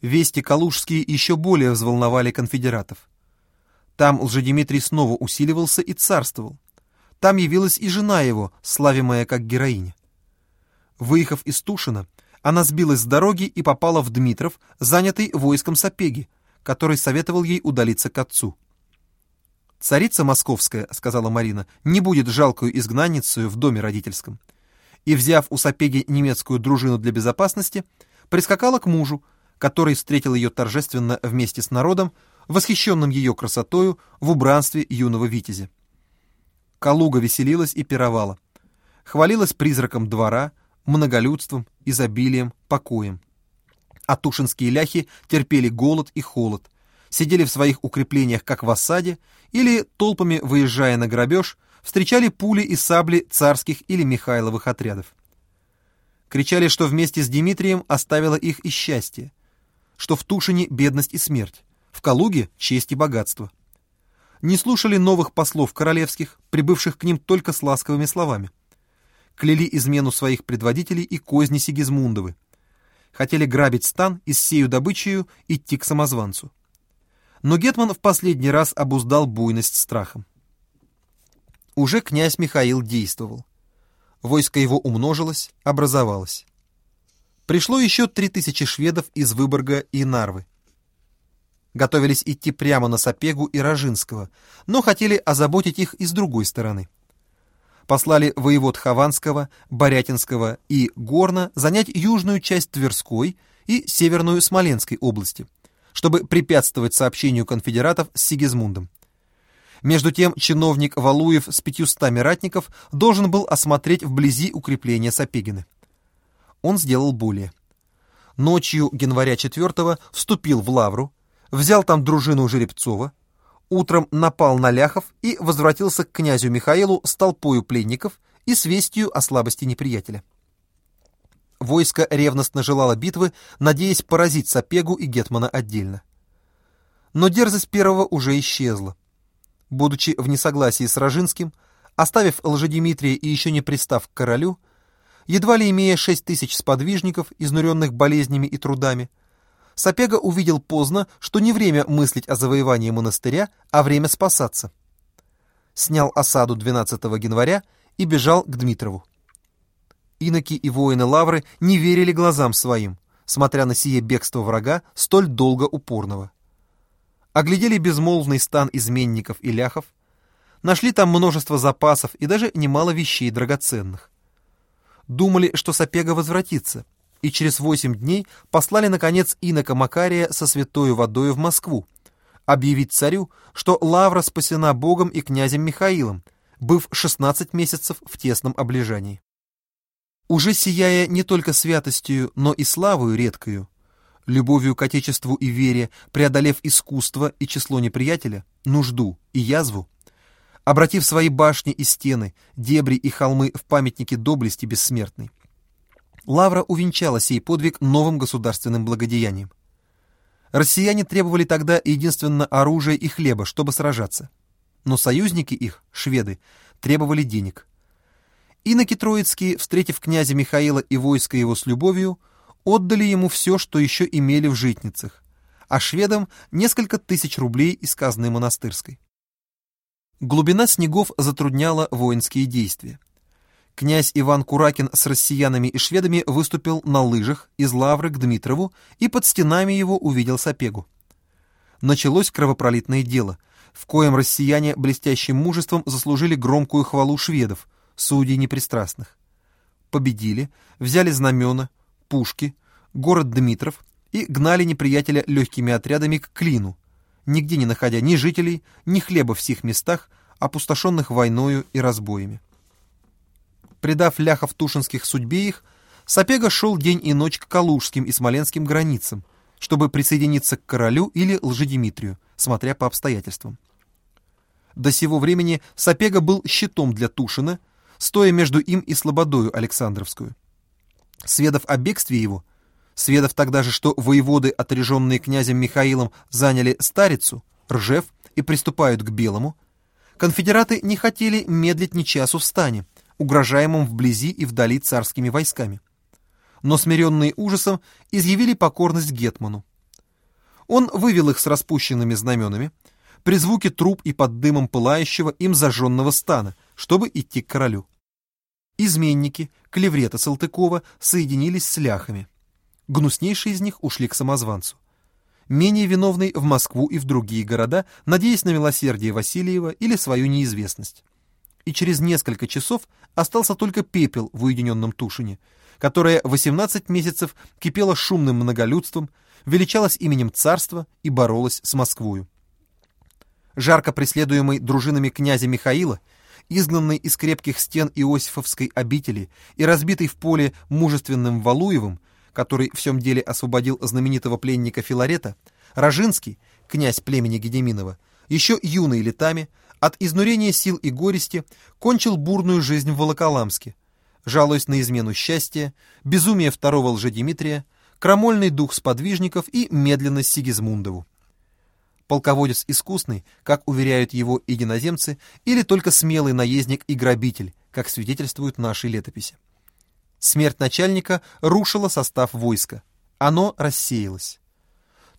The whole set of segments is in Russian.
Вести калужские еще более взволновали конфедератов. Там Лжедимитрий снова усиливался и царствовал. Там явилась и жена его, славимая как героиня. Выехав из Тушина, она сбилась с дороги и попала в Дмитров, занятый войском Сапеги, который советовал ей удалиться к отцу. «Царица московская, — сказала Марина, — не будет жалкую изгнанницей в доме родительском». И, взяв у Сапеги немецкую дружину для безопасности, прискакала к мужу, который встретил ее торжественно вместе с народом, восхищенным ее красотою в убранстве юного витязя. Калуга веселилась и пировала, хвалилась призраком двора, многолюдством, изобилием, покоем. А тушинские ляхи терпели голод и холод, сидели в своих укреплениях как в осаде или, толпами выезжая на грабеж, встречали пули и сабли царских или Михайловых отрядов. Кричали, что вместе с Дмитрием оставило их и счастье, что в Тушине бедность и смерть, в Калуге честь и богатство. Не слушали новых послов королевских, прибывших к ним только с ласковыми словами. Кляли измену своих предводителей и козни Сигизмундовы. Хотели грабить стан и с сею добычею идти к самозванцу. Но Гетман в последний раз обуздал буйность страхом. Уже князь Михаил действовал. Войско его умножилось, образовалось. Пришло еще три тысячи шведов из Выборга и Нарвы. Готовились идти прямо на Сапегу и Рожинского, но хотели озаботить их и с другой стороны. Послали воевод Хованского, Борятинского и Горна занять южную часть Тверской и северную Смоленской области, чтобы препятствовать сообщению конфедератов с Сигизмундом. Между тем чиновник Валуев с пятьюстами ратников должен был осмотреть вблизи укрепления Сапегины. Он сделал более. Ночью января 4 вступил в Лавру, взял там дружину Жеребцова, утром напал на ляхов и возвратился к князю Михаилу с толпою пленников и с вестью о слабости неприятеля. Войско ревностно желало битвы, надеясь поразить Сапегу и Гетмана отдельно. Но дерзость первого уже исчезла будучи в несогласии с Рожинским, оставив Лжедимитрия и еще не пристав к королю, едва ли имея шесть тысяч сподвижников, изнуренных болезнями и трудами, Сапега увидел поздно, что не время мыслить о завоевании монастыря, а время спасаться. Снял осаду 12 января и бежал к Дмитрову. Иноки и воины Лавры не верили глазам своим, смотря на сие бегство врага, столь долго упорного оглядели безмолвный стан изменников и ляхов, нашли там множество запасов и даже немало вещей драгоценных. Думали, что Сапега возвратится, и через восемь дней послали, наконец, инока Макария со святою водою в Москву, объявить царю, что Лавра спасена Богом и князем Михаилом, быв 16 месяцев в тесном облежании. Уже сияя не только святостью, но и славою редкою, любовью к Отечеству и вере, преодолев искусство и число неприятеля, нужду и язву, обратив свои башни и стены, дебри и холмы в памятники доблести бессмертной. Лавра увенчала сей подвиг новым государственным благодеянием. Россияне требовали тогда единственно оружия и хлеба, чтобы сражаться. Но союзники их, шведы, требовали денег. Иноки Троицкие, встретив князя Михаила и войско его с любовью, отдали ему все, что еще имели в житницах, а шведам несколько тысяч рублей из казны монастырской. Глубина снегов затрудняла воинские действия. Князь Иван Куракин с россиянами и шведами выступил на лыжах из Лавры к Дмитрову и под стенами его увидел Сапегу. Началось кровопролитное дело, в коем россияне блестящим мужеством заслужили громкую хвалу шведов, судей непристрастных. Победили, взяли знамена, пушки, город Дмитров и гнали неприятеля легкими отрядами к Клину, нигде не находя ни жителей, ни хлеба в сих местах, опустошенных войною и разбоями. Предав ляхов тушинских судьбе их, Сапега шел день и ночь к калужским и смоленским границам, чтобы присоединиться к королю или лжедимитрию, смотря по обстоятельствам. До сего времени Сапега был щитом для Тушина, стоя между им и Слободою Александровскую. Сведав о бегстве его, сведав тогда же, что воеводы, отряженные князем Михаилом, заняли Старицу, Ржев и приступают к Белому, конфедераты не хотели медлить ни часу в стане, угрожаемом вблизи и вдали царскими войсками. Но смиренные ужасом изъявили покорность Гетману, Он вывел их с распущенными знаменами, при звуке труб и под дымом пылающего им зажженного стана, чтобы идти к королю. Изменники, клеврета Салтыкова, соединились с ляхами. Гнуснейшие из них ушли к самозванцу. Менее виновный в Москву и в другие города, надеясь на милосердие Васильева или свою неизвестность. И через несколько часов остался только пепел в уединенном Тушине, которое 18 месяцев кипело шумным многолюдством, величалось именем царства и боролось с Москвою. Жарко преследуемый дружинами князя Михаила, изгнанный из крепких стен Иосифовской обители и разбитый в поле мужественным Валуевым, который в всем деле освободил знаменитого пленника Филарета, Рожинский, князь племени Гедеминова, еще юный летами, от изнурения сил и горести, кончил бурную жизнь в Волоколамске, жалуясь на измену счастья, безумие второго лжедимитрия, крамольный дух сподвижников и медленность Сигизмундову. Полководец искусный, как уверяют его единоземцы, или только смелый наездник и грабитель, как свидетельствуют наши летописи. Смерть начальника рушила состав войска. Оно рассеялось.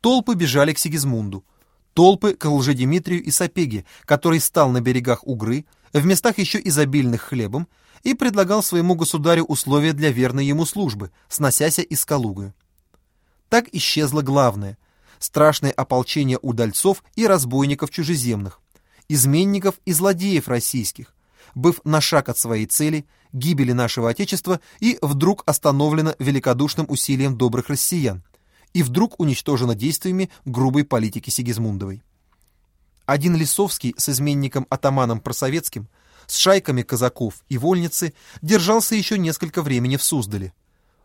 Толпы бежали к Сигизмунду. Толпы к Лжедимитрию и Сапеге, который стал на берегах Угры, в местах еще изобильных хлебом, и предлагал своему государю условия для верной ему службы, сносяся из Калугы. Так исчезло главное — страшное ополчение удальцов и разбойников чужеземных, изменников и злодеев российских, быв на шаг от своей цели, гибели нашего Отечества, и вдруг остановлено великодушным усилием добрых россиян, и вдруг уничтожено действиями грубой политики Сигизмундовой. Один Лисовский с изменником-атаманом Просоветским, с шайками казаков и вольницы, держался еще несколько времени в Суздале,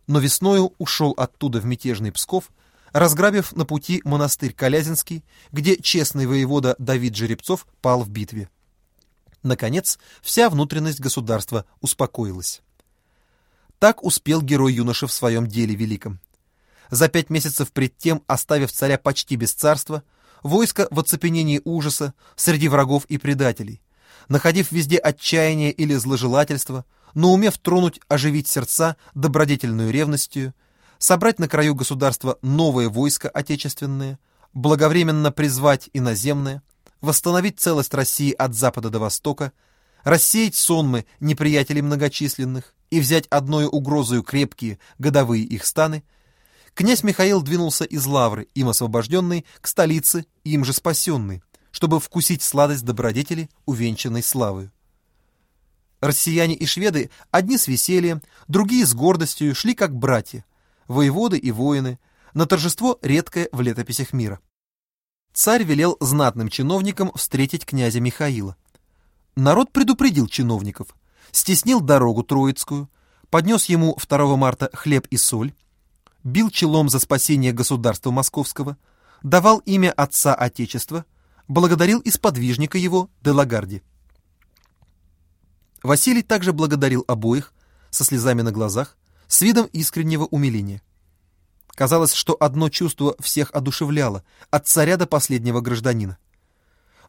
но весною ушел оттуда в мятежный Псков, разграбив на пути монастырь Колязинский, где честный воевода Давид Жеребцов пал в битве. Наконец, вся внутренность государства успокоилась. Так успел герой юноша в своем деле великом. За пять месяцев пред тем, оставив царя почти без царства, войско в оцепенении ужаса среди врагов и предателей, находив везде отчаяние или зложелательство, но умев тронуть, оживить сердца добродетельную ревностью, собрать на краю государства новое войско отечественное, благовременно призвать иноземное, восстановить целость России от запада до востока, рассеять сонмы неприятелей многочисленных и взять одной угрозою крепкие годовые их станы, князь Михаил двинулся из Лавры, им освобожденный, к столице, им же спасенный, чтобы вкусить сладость добродетели, увенчанной славою. Россияне и шведы, одни с весельем, другие с гордостью, шли как братья, воеводы и воины, на торжество редкое в летописях мира царь велел знатным чиновникам встретить князя Михаила. Народ предупредил чиновников, стеснил дорогу Троицкую, поднес ему 2 марта хлеб и соль, бил челом за спасение государства московского, давал имя отца Отечества, благодарил и сподвижника его Делагарди. Василий также благодарил обоих, со слезами на глазах, с видом искреннего умиления. Казалось, что одно чувство всех одушевляло, от царя до последнего гражданина.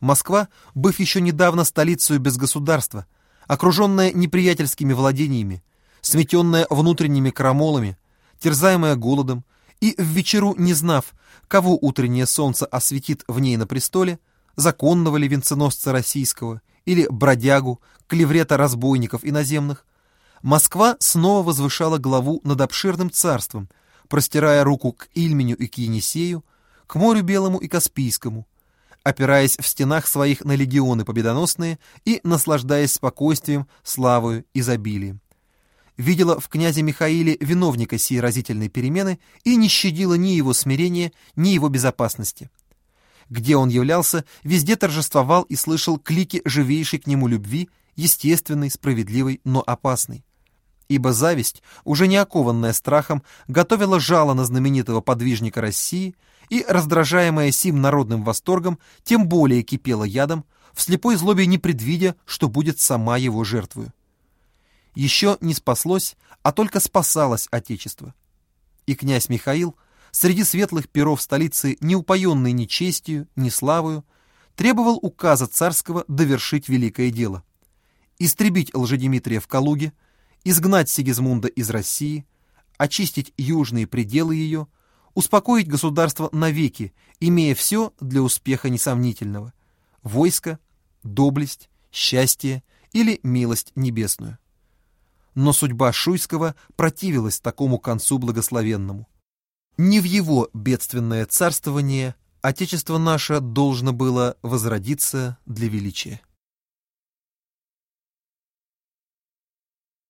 Москва, быв еще недавно столицей без государства, окруженная неприятельскими владениями, сметенная внутренними крамолами, терзаемая голодом, и в вечеру не знав, кого утреннее солнце осветит в ней на престоле, законного ли венценосца российского или бродягу, клеврета разбойников иноземных, Москва снова возвышала главу над обширным царством, простирая руку к Ильменю и к Енисею, к морю Белому и Каспийскому, опираясь в стенах своих на легионы победоносные и наслаждаясь спокойствием, славою, изобилием. Видела в князе Михаиле виновника сей разительной перемены и не щадила ни его смирения, ни его безопасности. Где он являлся, везде торжествовал и слышал клики живейшей к нему любви, естественной, справедливой, но опасной ибо зависть, уже не окованная страхом, готовила жало на знаменитого подвижника России и, раздражаемая сим народным восторгом, тем более кипела ядом, в слепой злобе не предвидя, что будет сама его жертвою. Еще не спаслось, а только спасалось Отечество. И князь Михаил, среди светлых перов столицы, не упоенный ни честью, ни славою, требовал указа царского довершить великое дело. Истребить Лжедимитрия в Калуге – изгнать Сигизмунда из России, очистить южные пределы ее, успокоить государство навеки, имея все для успеха несомнительного – войско, доблесть, счастье или милость небесную. Но судьба Шуйского противилась такому концу благословенному. Не в его бедственное царствование Отечество наше должно было возродиться для величия.